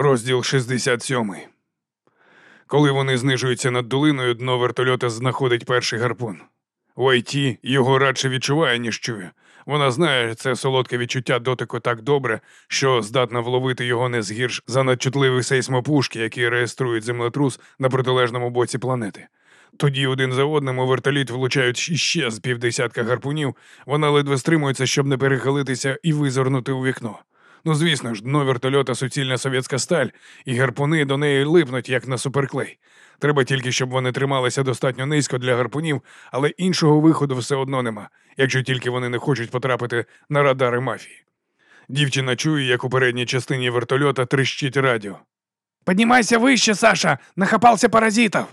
Розділ 67. Коли вони знижуються над долиною, дно вертольота знаходить перший гарпун. У Айті його радше відчуває, ніж чує. Вона знає це солодке відчуття дотику так добре, що здатна вловити його не згірш за надчутливі сейсмопушки, які реєструють землетрус на протилежному боці планети. Тоді один за одним у вертоліт влучають іще з півдесятка гарпунів, вона ледве стримується, щоб не перехилитися і визирнути у вікно. Ну, звісно ж, дно вертольота суцільна совєтська сталь, і гарпуни до неї липнуть, як на суперклей. Треба тільки, щоб вони трималися достатньо низько для гарпунів, але іншого виходу все одно нема, якщо тільки вони не хочуть потрапити на радари мафії. Дівчина чує, як у передній частині вертольота трещить радіо. Піднімайся вище, Саша! Нахапався паразитів!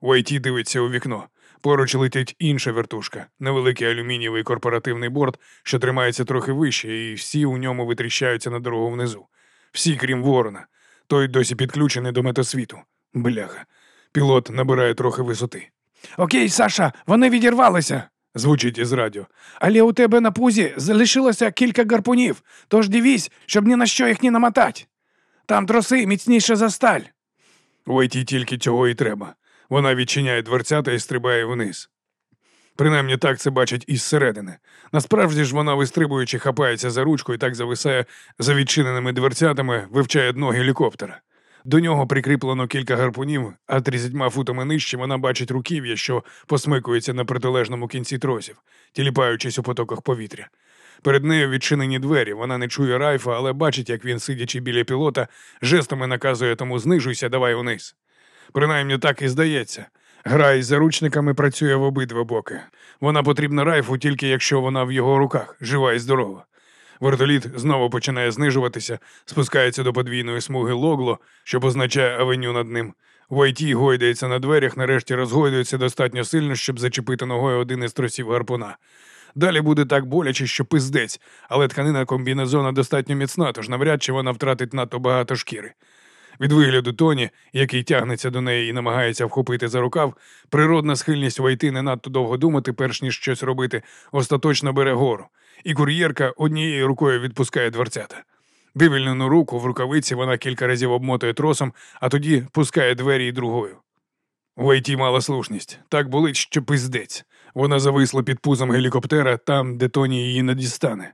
Уайті дивиться у вікно. Поруч летить інша вертушка, невеликий алюмінієвий корпоративний борт, що тримається трохи вище, і всі у ньому витріщаються на дорогу внизу. Всі, крім ворона. Той досі підключений до метасвіту. Бляха. Пілот набирає трохи висоти. Окей, Саша, вони відірвалися, звучить із радіо. Але у тебе на пузі залишилося кілька гарпунів, тож дивись, щоб ні на що їх не намотать. Там троси міцніше за сталь. Уайті тільки цього і треба. Вона відчиняє дверцята і стрибає вниз. Принаймні так це бачить із середини. Насправді ж вона, вистрибуючи, хапається за ручку і так зависає за відчиненими дверцятами, вивчає дно гелікоптера. До нього прикріплено кілька гарпунів, а тридцятьма футами нижче вона бачить руків'я, що посмикується на протилежному кінці тросів, тіліпаючись у потоках повітря. Перед нею відчинені двері. Вона не чує райфа, але бачить, як він, сидячи біля пілота, жестами наказує тому знижуйся, давай вниз. Принаймні так і здається. Гра із заручниками працює в обидва боки. Вона потрібна райфу тільки якщо вона в його руках, жива і здорова. Вертоліт знову починає знижуватися, спускається до подвійної смуги логло, що позначає авеню над ним. Войті гойдається на дверях, нарешті розгойдується достатньо сильно, щоб зачепити ногою один із тросів гарпуна. Далі буде так боляче, що пиздець, але тканина комбінезона достатньо міцна, тож навряд чи вона втратить надто багато шкіри. Від вигляду Тоні, який тягнеться до неї і намагається вхопити за рукав, природна схильність войти не надто довго думати, перш ніж щось робити, остаточно бере гору, і кур'єрка однією рукою відпускає дверцята. Вивільнену руку в рукавиці вона кілька разів обмотує тросом, а тоді пускає двері і другою. Войті мала слушність. Так болить, що пиздець. Вона зависла під пузом гелікоптера там, де Тоні її не дістане.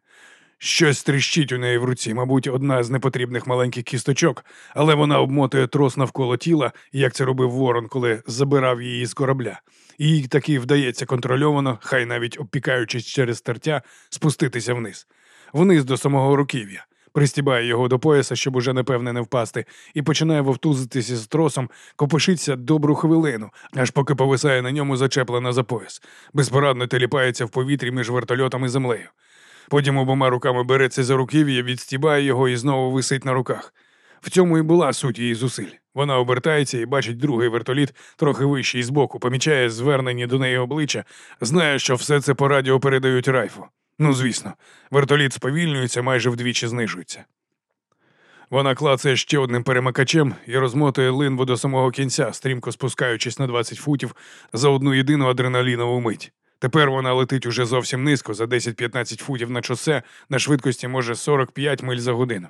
Щось тріщить у неї в руці, мабуть, одна з непотрібних маленьких кісточок, але вона обмотує трос навколо тіла, як це робив Ворон, коли забирав її з корабля. Їй таки вдається контрольовано, хай навіть обпікаючись через тертя, спуститися вниз. Вниз до самого руків'я. Пристібає його до пояса, щоб уже напевне не впасти, і починає вовтузитися з тросом, копишиться добру хвилину, аж поки повисає на ньому зачеплена за пояс. Безпорадно теліпається в повітрі між вертольотом і землею. Потім обома руками береться за руків'я, відстібає його і знову висить на руках. В цьому і була суть її зусиль. Вона обертається і бачить другий вертоліт, трохи вищий збоку, помічає звернені до неї обличчя, знає, що все це по радіо передають райфу. Ну, звісно, вертоліт сповільнюється, майже вдвічі знижується. Вона клацає ще одним перемикачем і розмотує линву до самого кінця, стрімко спускаючись на 20 футів за одну єдину адреналінову мить. Тепер вона летить уже зовсім низько, за 10-15 футів на шосе, на швидкості може 45 миль за годину.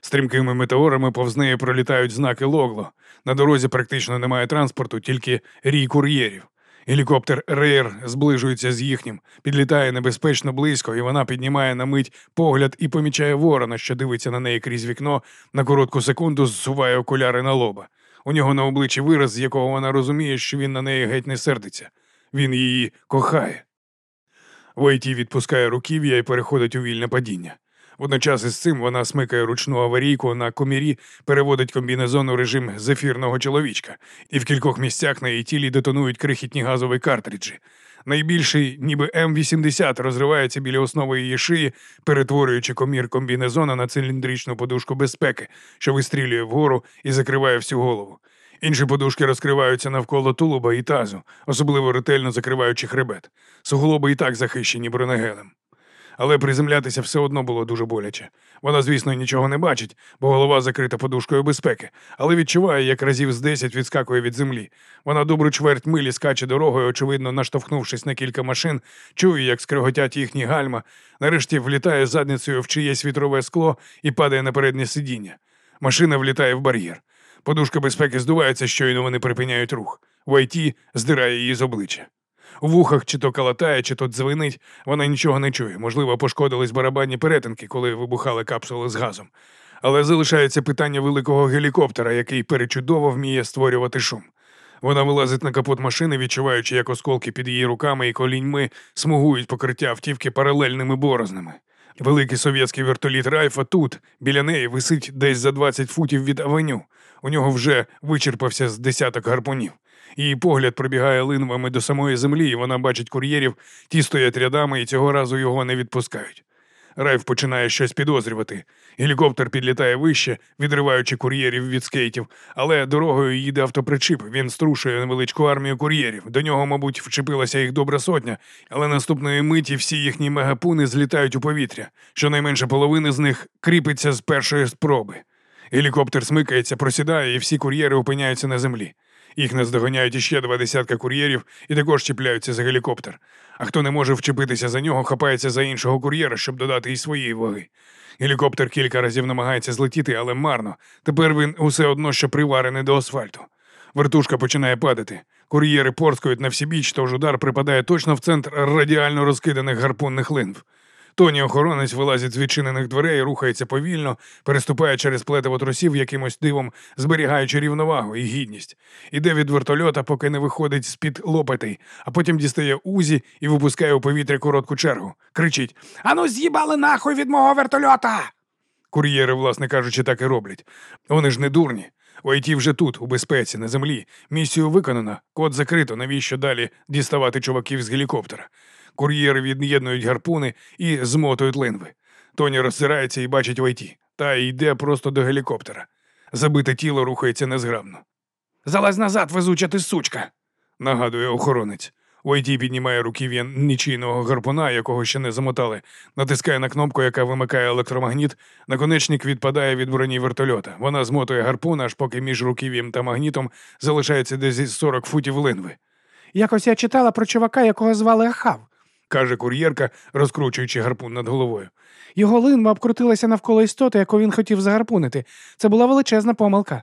Стрімкими метеорами повз неї пролітають знаки логло. На дорозі практично немає транспорту, тільки рій кур'єрів. Гелікоптер Рейр зближується з їхнім, підлітає небезпечно близько, і вона піднімає на мить погляд і помічає ворона, що дивиться на неї крізь вікно, на коротку секунду зсуває окуляри на лоба. У нього на обличчі вираз, з якого вона розуміє, що він на неї геть не сердиться. Він її кохає. Войті відпускає руків'я і переходить у вільне падіння. Водночас із цим вона смикає ручну аварійку на комірі, переводить комбінезон у режим зефірного чоловічка, і в кількох місцях на її тілі детонують крихітні газові картриджі. Найбільший, ніби М-80, розривається біля основи її шиї, перетворюючи комір комбінезона на циліндричну подушку безпеки, що вистрілює вгору і закриває всю голову. Інші подушки розкриваються навколо тулуба і тазу, особливо ретельно закриваючи хребет. Суглоби і так захищені бронегелем. Але приземлятися все одно було дуже боляче. Вона, звісно, нічого не бачить, бо голова закрита подушкою безпеки, але відчуває, як разів з десять відскакує від землі. Вона добру чверть милі скаче дорогою, очевидно, наштовхнувшись на кілька машин, чує, як скриготять їхні гальма, нарешті влітає задницею в чиєсь вітрове скло і падає на переднє сидіння. Машина влітає в бар'єр. Подушка безпеки здувається, щойно вони припиняють рух. Вайті здирає її з обличчя. У вухах чи то калатає, чи то дзвенить, вона нічого не чує. Можливо, пошкодились барабанні перетинки, коли вибухали капсули з газом. Але залишається питання великого гелікоптера, який перечудово вміє створювати шум. Вона вилазить на капот машини, відчуваючи, як осколки під її руками і коліньми смугують покриття автівки паралельними борознами. Великий совєтський вертоліт Райфа тут, біля неї, висить десь за 20 футів від авеню. У нього вже вичерпався з десяток гарпунів. Її погляд пробігає линвами до самої землі, і вона бачить кур'єрів, ті стоять рядами і цього разу його не відпускають. Райф починає щось підозрювати. Гелікоптер підлітає вище, відриваючи кур'єрів від скейтів, але дорогою їде автопричіп. Він струшує невеличку армію кур'єрів. До нього, мабуть, вчепилася їх добра сотня, але наступної миті всі їхні мегапуни злітають у повітря. Щонайменше половина з них кріпиться з першої спроби. Гелікоптер смикається, просідає, і всі кур'єри опиняються на землі. Їх наздоганяють іще два десятка кур'єрів і також чіпляються за гелікоптер. А хто не може вчепитися за нього, хапається за іншого кур'єра, щоб додати й своєї ваги. Гелікоптер кілька разів намагається злетіти, але марно. Тепер він усе одно що приварений до асфальту. Вертушка починає падати. Кур'єри порскають на всі біч, тож удар припадає точно в центр радіально розкиданих гарпунних линв. Тоні охоронець вилазить з відчинених дверей, рухається повільно, переступає через плетиво тросів, якимось дивом зберігаючи рівновагу і гідність. Іде від вертольота, поки не виходить з-під лопатей, а потім дістає узі і випускає у повітря коротку чергу. Кричить: Ану, з'їбали нахуй від мого вертольота! Кур'єри, власне кажучи, так і роблять. Вони ж не дурні. Уайті вже тут, у безпеці, на землі. Місію виконано, код закрито. Навіщо далі діставати чуваків з гелікоптера? Кур'єри від'єднують гарпуни і змотують линви. Тоні роззирається і бачить Уайті. Та йде просто до гелікоптера. Забите тіло рухається незграбно. Залазь назад, везуча ти сучка. Нагадує охоронець. Уайті піднімає руків'я нічийного гарпуна, якого ще не замотали, натискає на кнопку, яка вимикає електромагніт. Наконечник відпадає від броні вертольота. Вона змотує гарпун, аж поки між руків'ям та магнітом залишається десь 40 футів линви. Якось я читала про чувака, якого звали Ахав. Каже кур'єрка, розкручуючи гарпун над головою. Його линва обкрутилася навколо істоти, яку він хотів загарпунити. Це була величезна помилка.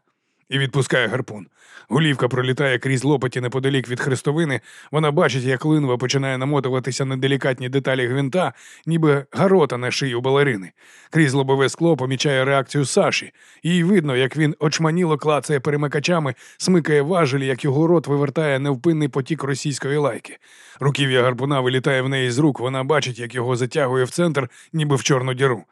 І відпускає гарпун. Голівка пролітає крізь лопаті неподалік від хрестовини. Вона бачить, як линва починає намотуватися на делікатні деталі гвинта, ніби гарота на шию балерини. Крізь лобове скло помічає реакцію Саші. Їй видно, як він очманіло клацає перемикачами, смикає важелі, як його рот вивертає невпинний потік російської лайки. Руків'я гарпуна вилітає в неї з рук. Вона бачить, як його затягує в центр, ніби в чорну діру.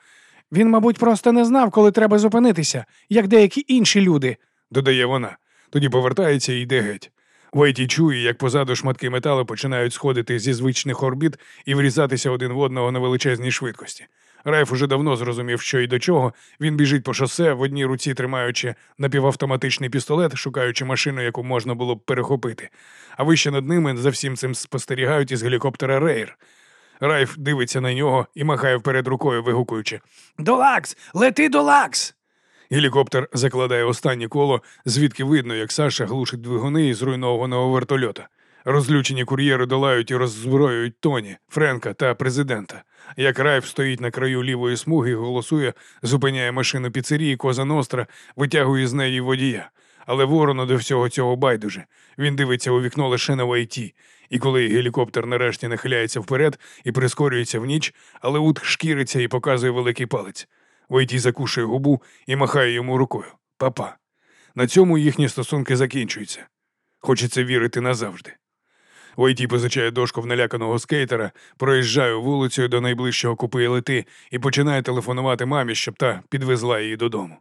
Він, мабуть, просто не знав, коли треба зупинитися, як деякі інші люди. Додає вона. Тоді повертається і йде геть. Вайті чує, як позаду шматки металу починають сходити зі звичних орбіт і врізатися один в одного на величезній швидкості. Райф уже давно зрозумів, що й до чого. Він біжить по шосе, в одній руці тримаючи напівавтоматичний пістолет, шукаючи машину, яку можна було б перехопити. А вище над ними за всім цим спостерігають із гелікоптера Рейр. Райф дивиться на нього і махає вперед рукою, вигукуючи. До LAX! Лети до LAX! Гелікоптер закладає останнє коло, звідки видно, як Саша глушить двигуни із зруйнованого вертольота. Розлючені кур'єри долають і роззброюють Тоні, Френка та президента. Як Райф стоїть на краю лівої смуги, голосує, зупиняє машину піцерії Коза Ностра, витягує з неї водія. Але ворону до всього цього байдуже. Він дивиться у вікно лише на Вайті. І коли гелікоптер нарешті нахиляється вперед і прискорюється в ніч, але ут шкіриться і показує великий палець. Войті закушує губу і махає йому рукою. Папа. На цьому їхні стосунки закінчуються. Хочеться вірити назавжди. Войті позичає дошку в наляканого скейтера, проїжджає вулицею до найближчого купи лети і починає телефонувати мамі, щоб та підвезла її додому.